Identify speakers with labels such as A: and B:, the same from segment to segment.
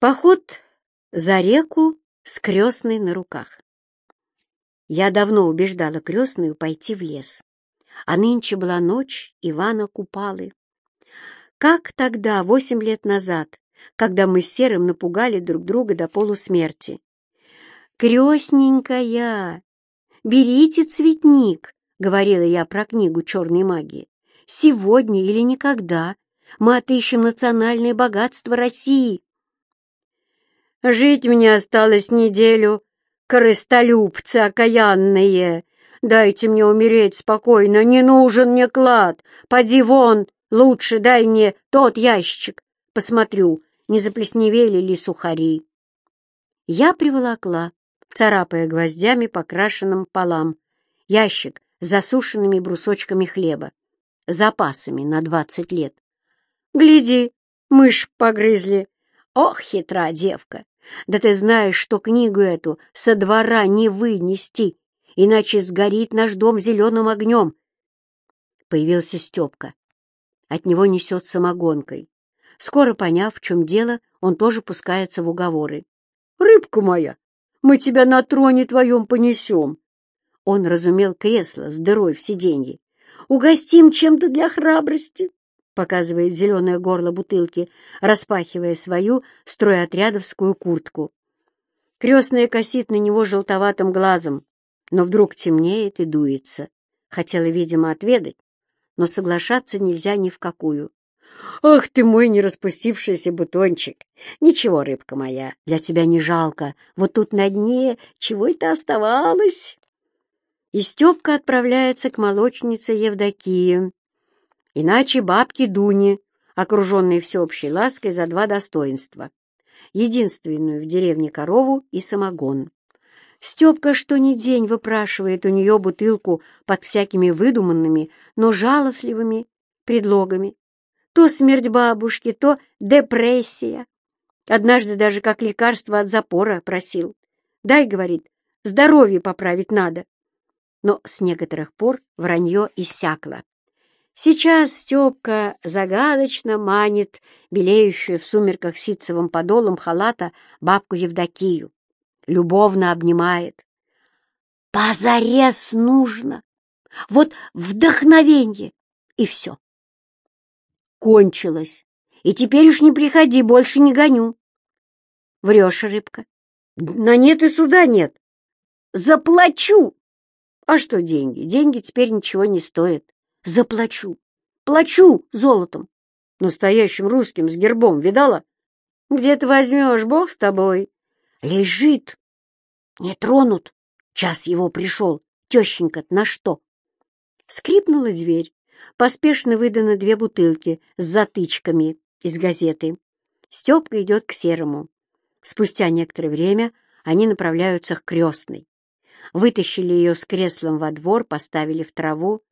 A: Поход за реку с крестной на руках. Я давно убеждала крестную пойти в лес, а нынче была ночь Ивана Купалы. Как тогда, восемь лет назад, когда мы с Серым напугали друг друга до полусмерти. «Крестненькая, берите цветник», — говорила я про книгу черной магии. «Сегодня или никогда мы отыщем национальное богатство России». Жить мне осталось неделю, корыстолюбцы окаянные. Дайте мне умереть спокойно, не нужен мне клад. Поди вон, лучше дай мне тот ящик. Посмотрю, не заплесневели ли сухари. Я приволокла, царапая гвоздями по крашенным полам, ящик с засушенными брусочками хлеба, запасами на двадцать лет. Гляди, мышь погрызли. Ох, хитра девка! Да ты знаешь, что книгу эту со двора не вынести, иначе сгорит наш дом зеленым огнем. Появился Степка. От него несет самогонкой. Скоро поняв, в чем дело, он тоже пускается в уговоры. «Рыбка моя, мы тебя на троне твоем понесем!» Он разумел кресло с дырой в сиденье. «Угостим чем-то для храбрости!» Показывает зеленое горло бутылки, распахивая свою стройотрядовскую куртку. Крестная косит на него желтоватым глазом, но вдруг темнеет и дуется. Хотела, видимо, отведать, но соглашаться нельзя ни в какую. «Ах ты мой не распустившийся бутончик! Ничего, рыбка моя, для тебя не жалко. Вот тут на дне чего это оставалось?» И Степка отправляется к молочнице Евдокии, Иначе бабки Дуни, окруженные всеобщей лаской за два достоинства. Единственную в деревне корову и самогон. Степка что ни день выпрашивает у нее бутылку под всякими выдуманными, но жалостливыми предлогами. То смерть бабушки, то депрессия. Однажды даже как лекарство от запора просил. «Дай, — говорит, — здоровье поправить надо». Но с некоторых пор вранье иссякло. Сейчас Степка загадочно манит белеющую в сумерках ситцевым подолом халата бабку Евдокию. Любовно обнимает. «Позарез нужно! Вот вдохновенье!» И все. Кончилось. И теперь уж не приходи, больше не гоню. Врешь, рыбка. На нет и суда нет. Заплачу. А что деньги? Деньги теперь ничего не стоят. Заплачу. Плачу золотом. Настоящим русским с гербом, видала? Где ты возьмешь, бог с тобой? Лежит. Не тронут. Час его пришел. Тещенька на что? Скрипнула дверь. Поспешно выданы две бутылки с затычками из газеты. Степка идет к Серому. Спустя некоторое время они направляются к крестной. Вытащили ее с креслом во двор, поставили в траву,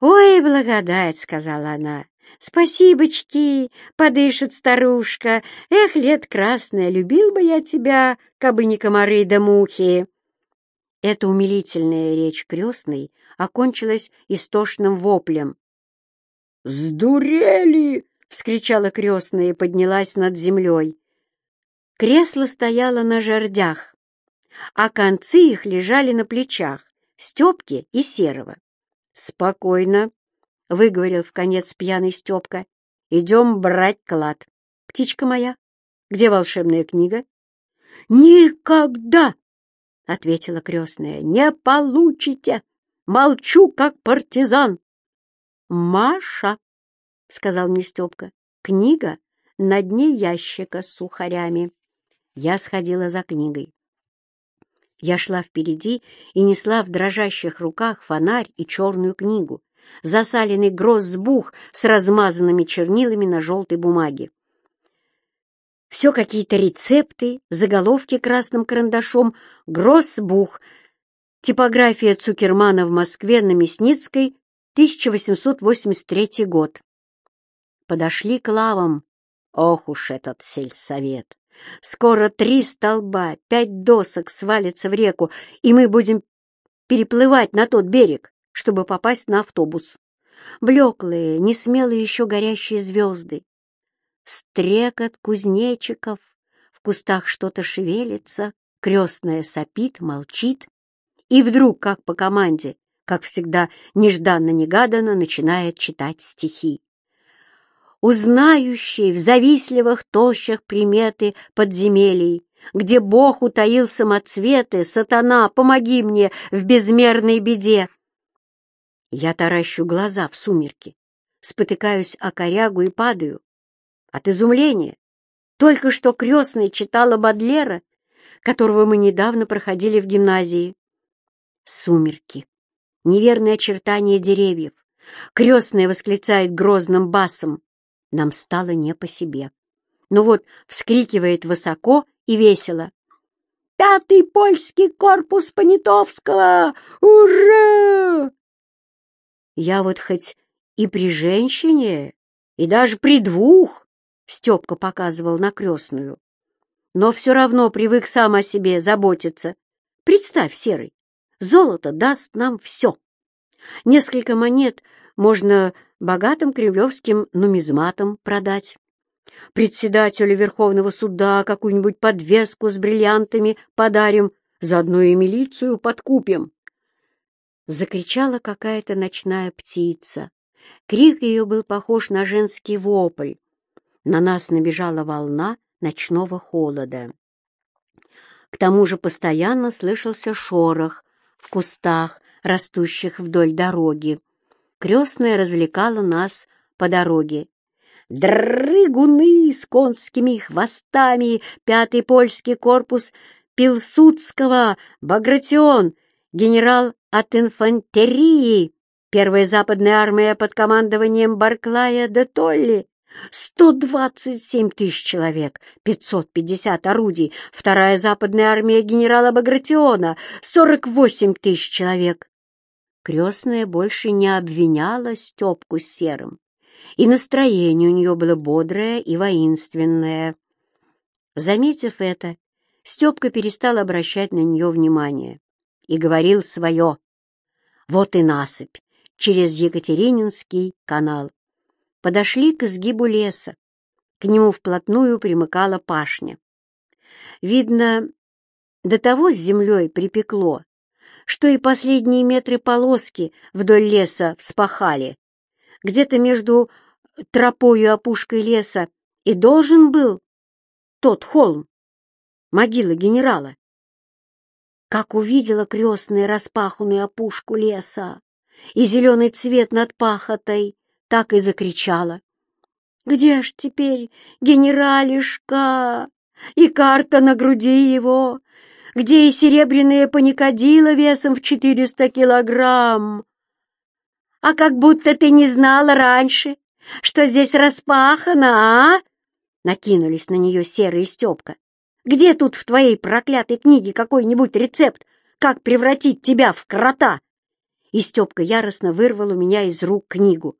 A: «Ой, благодать!» — сказала она. «Спасибочки!» — подышит старушка. «Эх, лет красная, любил бы я тебя, кабы не комары да мухи!» Эта умилительная речь крестной окончилась истошным воплем. «Сдурели!» — вскричала крестная и поднялась над землей. Кресло стояло на жердях, а концы их лежали на плечах Степки и Серого. «Спокойно», — выговорил в конец пьяный Степка. «Идем брать клад. Птичка моя, где волшебная книга?» «Никогда!» — ответила крестная. «Не получите! Молчу, как партизан!» «Маша!» — сказал мне Степка. «Книга на дне ящика с сухарями». Я сходила за книгой. Я шла впереди и несла в дрожащих руках фонарь и черную книгу, засаленный гроссбух с размазанными чернилами на желтой бумаге. Все какие-то рецепты, заголовки красным карандашом, гроссбух, типография Цукермана в Москве на Мясницкой, 1883 год. Подошли к лавам. Ох уж этот сельсовет! Скоро три столба, пять досок свалятся в реку, и мы будем переплывать на тот берег, чтобы попасть на автобус. Блеклые, несмелые еще горящие звезды. Стрекот кузнечиков, кустах что-то шевелится, крестная сопит, молчит, и вдруг, как по команде, как всегда нежданно-негаданно, начинает читать стихи. Узнающий в завистливых толщах приметы подземелий, где Бог утаил самоцветы, сатана, помоги мне в безмерной беде. Я таращу глаза в сумерки, спотыкаюсь о корягу и падаю. От изумления. Только что крестная читала Бадлера, которого мы недавно проходили в гимназии. Сумерки. Неверные очертания деревьев. Крестная восклицает грозным басом. Нам стало не по себе. Но вот вскрикивает высоко и весело. «Пятый польский корпус Понятовского! Ура!» Я вот хоть и при женщине, и даже при двух, Степка показывал на крестную, но все равно привык сам о себе заботиться. Представь, Серый, золото даст нам все. Несколько монет можно богатым кремлевским нумизматам продать. Председателю Верховного суда какую-нибудь подвеску с бриллиантами подарим, заодно и милицию подкупим. Закричала какая-то ночная птица. Крик ее был похож на женский вопль. На нас набежала волна ночного холода. К тому же постоянно слышался шорох в кустах, растущих вдоль дороги. Крестная развлекала нас по дороге. Дрыгуны с конскими хвостами, пятый польский корпус Пилсудского, Багратион, генерал от инфантерии, первая западная армия под командованием Барклая де Толли, 127 тысяч человек, 550 орудий, вторая западная армия генерала Багратиона, 48 тысяч человек. Крестная больше не обвиняла Степку с Серым, и настроение у нее было бодрое и воинственное. Заметив это, Степка перестал обращать на нее внимание и говорил свое. Вот и насыпь через Екатерининский канал. Подошли к изгибу леса. К нему вплотную примыкала пашня. Видно, до того с землей припекло, что и последние метры полоски вдоль леса вспахали. Где-то между тропою опушкой леса и должен был тот холм, могила генерала. Как увидела крестная распаханную опушку леса и зеленый цвет над пахотой, так и закричала. «Где ж теперь генералишка и карта на груди его?» Где и серебряные паникадила весом в четыреста килограмм. А как будто ты не знала раньше, что здесь распахано, а? Накинулись на нее Серый и Степка. Где тут в твоей проклятой книге какой-нибудь рецепт, как превратить тебя в крота? И Степка яростно вырвал у меня из рук книгу.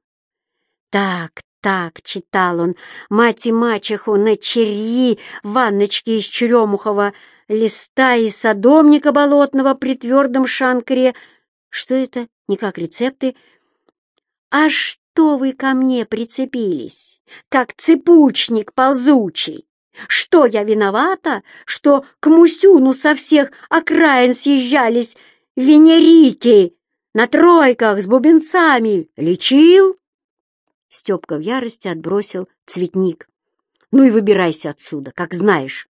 A: Так, так, читал он, мать и мачеху на черри, ванночки из черемухова, листа и садомника болотного при твердом шанкре. Что это? Не как рецепты. А что вы ко мне прицепились, как цепучник ползучий? Что я виновата, что к Мусюну со всех окраин съезжались венерики на тройках с бубенцами? Лечил? Степка в ярости отбросил цветник. Ну и выбирайся отсюда, как знаешь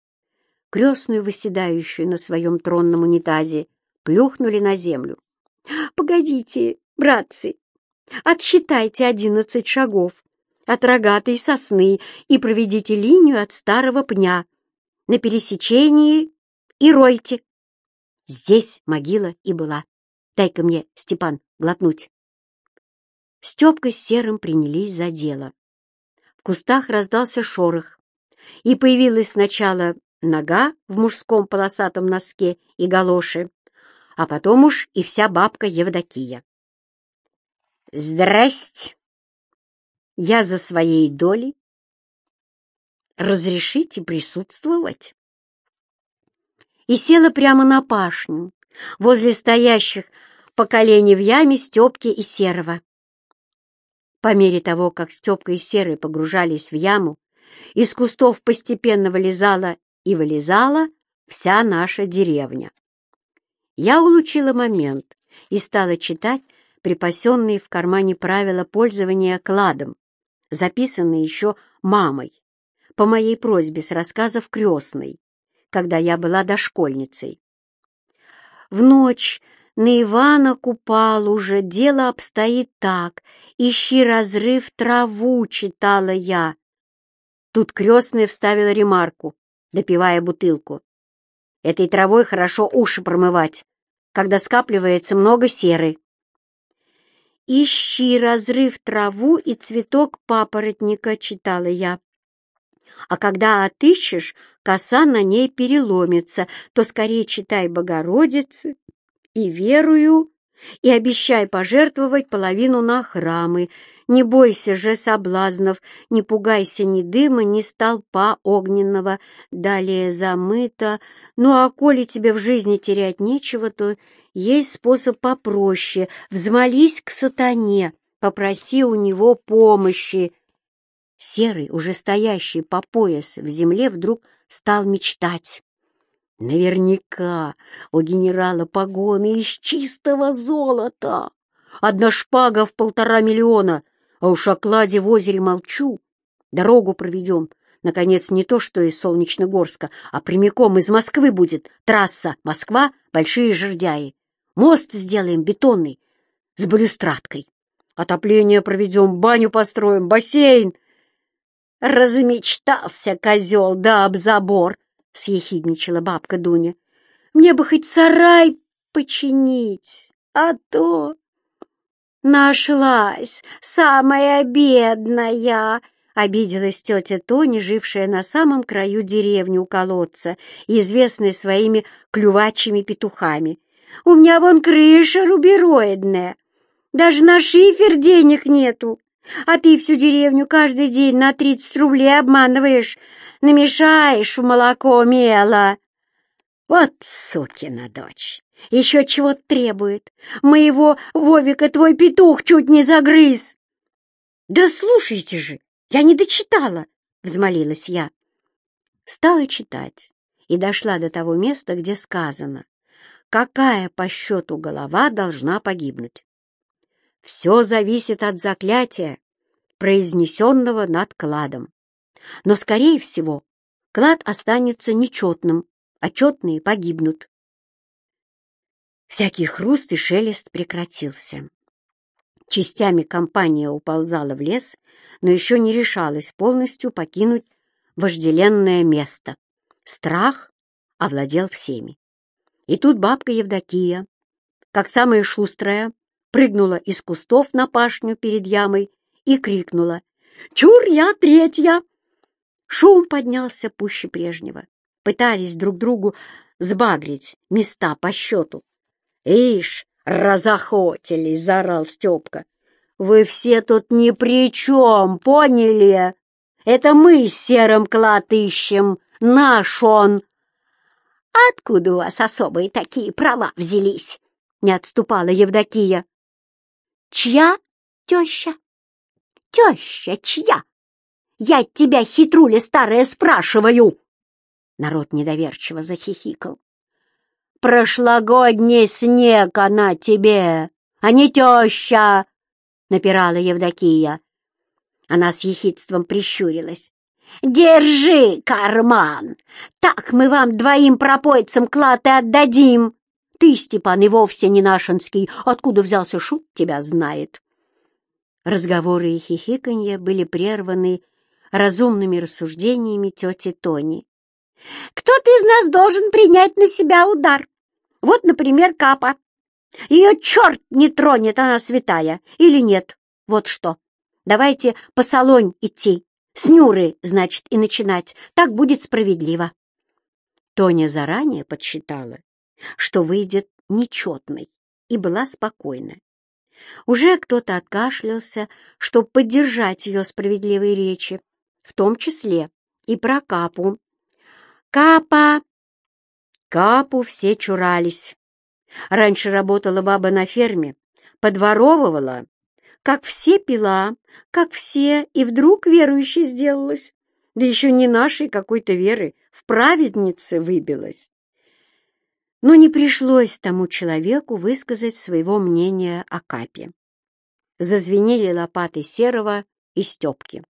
A: крестную, выседающую на своем тронном унитазе, плюхнули на землю. «Погодите, братцы, отсчитайте одиннадцать шагов от рогатой сосны и проведите линию от старого пня на пересечении и ройте. Здесь могила и была. Дай-ка мне, Степан, глотнуть». Степка с Серым принялись за дело. В кустах раздался шорох, и появилась сначала нога в мужском полосатом носке и галоши, а потом уж и вся бабка Евдокия. «Здрасте! Я за своей долей. Разрешите присутствовать?» И села прямо на пашню, возле стоящих по колени в яме Степки и Серого. По мере того, как Степка и Серый погружались в яму, из кустов постепенно вылезала и вылезала вся наша деревня. Я улучила момент и стала читать припасенные в кармане правила пользования кладом, записанные еще мамой, по моей просьбе с рассказов крестной, когда я была дошкольницей. В ночь на Ивана купал уже, дело обстоит так, ищи разрыв траву, читала я. Тут крестная вставила ремарку, допивая бутылку. Этой травой хорошо уши промывать, когда скапливается много серы. «Ищи разрыв траву и цветок папоротника», — читала я. «А когда отыщешь, коса на ней переломится, то скорее читай Богородицы и верую, и обещай пожертвовать половину на храмы. Не бойся же соблазнов, не пугайся ни дыма, ни столпа огненного. Далее замыто. Ну а коли тебе в жизни терять нечего, то есть способ попроще. Взмолись к сатане, попроси у него помощи. Серый, уже стоящий по пояс в земле, вдруг стал мечтать. Наверняка у генерала погоны из чистого золота. Одна шпага в полтора миллиона, а уж о кладе в озере молчу. Дорогу проведем. Наконец, не то что из Солнечногорска, а прямиком из Москвы будет. Трасса Москва, Большие Жердяи. Мост сделаем бетонный, с балюстрадкой. Отопление проведем, баню построим, бассейн. Размечтался козел, да об забор, — съехидничала бабка Дуня. Мне бы хоть сарай починить, а то... Нашлась самая бедная, — обиделась тетя Тони, жившая на самом краю деревни у колодца известная своими клювачими петухами. У меня вон крыша рубероидная. Даже на шифер денег нету. А ты всю деревню каждый день на тридцать рублей обманываешь, намешаешь в молоко мела. Вот сукина дочь, еще чего требует. Моего Вовика твой петух чуть не загрыз. Да слушайте же, я не дочитала, взмолилась я. Стала читать и дошла до того места, где сказано какая по счету голова должна погибнуть. Все зависит от заклятия, произнесенного над кладом. Но, скорее всего, клад останется нечетным, а четные погибнут. Всякий хруст и шелест прекратился. Частями компания уползала в лес, но еще не решалась полностью покинуть вожделенное место. Страх овладел всеми. И тут бабка Евдокия, как самая шустрая, прыгнула из кустов на пашню перед ямой и крикнула «Чур, я третья!» Шум поднялся пуще прежнего. Пытались друг другу сбагрить места по счету. «Ишь, разохотились!» — заорал Степка. «Вы все тут ни при чем, поняли? Это мы с серым клад ищем, наш он!» «Откуда у вас особые такие права взялись?» — не отступала Евдокия. «Чья теща?» «Теща чья? Я тебя, хитруля старая, спрашиваю!» Народ недоверчиво захихикал. «Прошлогодний снег она тебе, а не теща!» — напирала Евдокия. Она с ехидством прищурилась. «Держи карман! Так мы вам двоим пропойцам клад и отдадим! Ты, Степан, и вовсе не нашинский, откуда взялся шут, тебя знает!» Разговоры и хихиканье были прерваны разумными рассуждениями тети Тони. «Кто-то из нас должен принять на себя удар. Вот, например, Капа. Ее черт не тронет, она святая, или нет? Вот что. Давайте по салонь идти. С Нюры, значит, и начинать. Так будет справедливо. Тоня заранее подсчитала, что выйдет нечетной, и была спокойна. Уже кто-то откашлялся, чтобы поддержать ее справедливые речи, в том числе и про Капу. «Капа!» Капу все чурались. Раньше работала баба на ферме, подворовывала как все пила, как все, и вдруг верующей сделалась. да еще не нашей какой-то веры, в праведнице выбилась. Но не пришлось тому человеку высказать своего мнения о капе. Зазвенели лопаты Серого и Степки.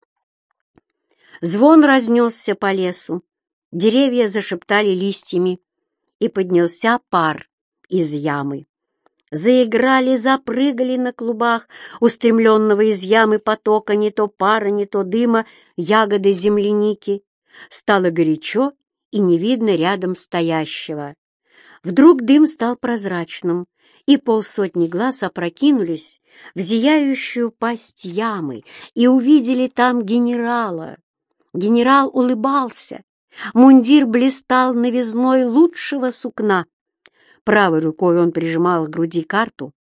A: Звон разнесся по лесу, деревья зашептали листьями, и поднялся пар из ямы. Заиграли, запрыгали на клубах, устремленного из ямы потока не то пара, не то дыма, ягоды земляники. Стало горячо и не видно рядом стоящего. Вдруг дым стал прозрачным, и полсотни глаз опрокинулись в зияющую пасть ямы и увидели там генерала. Генерал улыбался. Мундир блистал новизной лучшего сукна. Правой рукой он прижимал к груди карту,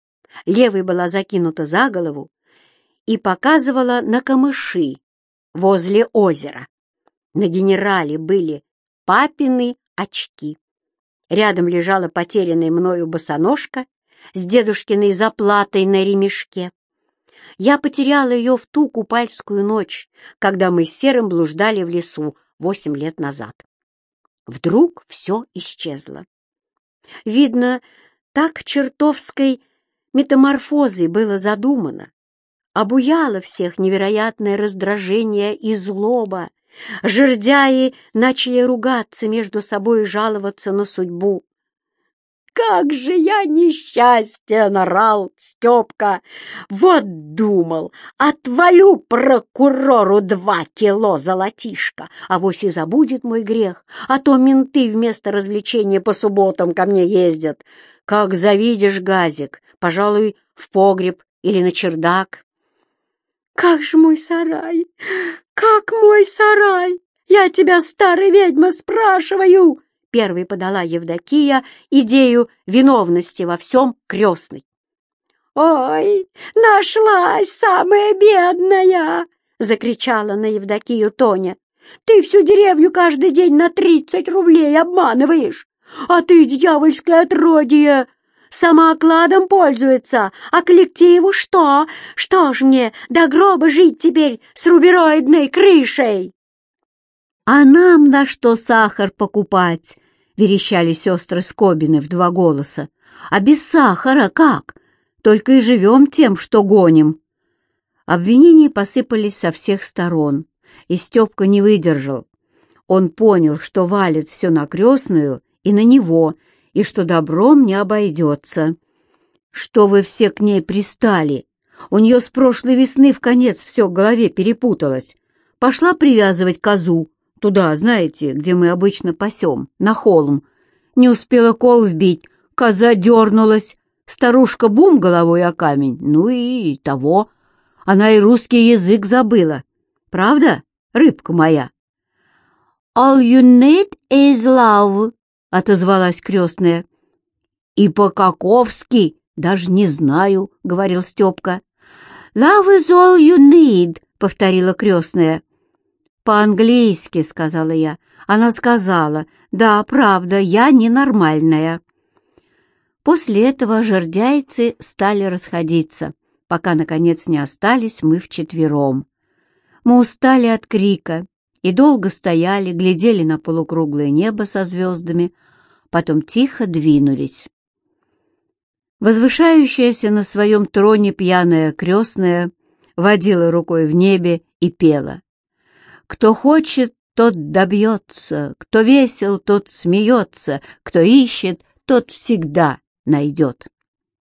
A: левой была закинута за голову и показывала на камыши возле озера. На генерале были папины очки. Рядом лежала потерянная мною босоножка с дедушкиной заплатой на ремешке. Я потеряла ее в ту купальскую ночь, когда мы с Серым блуждали в лесу восемь лет назад. Вдруг все исчезло. Видно, так чертовской метаморфозой было задумано. Обуяло всех невероятное раздражение и злоба. Жердяи начали ругаться между собой и жаловаться на судьбу как же я несчастен, орал Степка. Вот думал, отвалю прокурору два кило золотишка, а вось и забудет мой грех, а то менты вместо развлечения по субботам ко мне ездят. Как завидишь, газик, пожалуй, в погреб или на чердак. Как же мой сарай, как мой сарай! Я тебя, старая ведьма, спрашиваю! Первой подала Евдокия идею виновности во всем крестной. «Ой, нашлась самая бедная!» — закричала на Евдокию Тоня. «Ты всю деревню каждый день на тридцать рублей обманываешь, а ты, дьявольское отродье, сама окладом пользуется, а коллективу что? Что ж мне до гроба жить теперь с рубероидной крышей?» «А нам на что сахар покупать?» — верещали сестры Скобины в два голоса. «А без сахара как? Только и живем тем, что гоним». Обвинения посыпались со всех сторон, и Степка не выдержал. Он понял, что валит все на крестную и на него, и что добром не обойдется. «Что вы все к ней пристали? У нее с прошлой весны в конец все в голове перепуталось. Пошла привязывать козу, Туда, знаете, где мы обычно пасем, на холм. Не успела кол вбить, коза дернулась, старушка бум головой о камень, ну и того. Она и русский язык забыла. Правда, рыбка моя? «All you need is love», — отозвалась крестная. «И по-каковски, даже не знаю», — говорил Степка. «Love is all you need», — повторила крестная. «По-английски», — сказала я. Она сказала, «Да, правда, я ненормальная». После этого жердяйцы стали расходиться, пока, наконец, не остались мы вчетвером. Мы устали от крика и долго стояли, глядели на полукруглое небо со звездами, потом тихо двинулись. Возвышающаяся на своем троне пьяная крестная водила рукой в небе и пела. Кто хочет, тот добьется, кто весел, тот смеется, кто ищет, тот всегда найдет.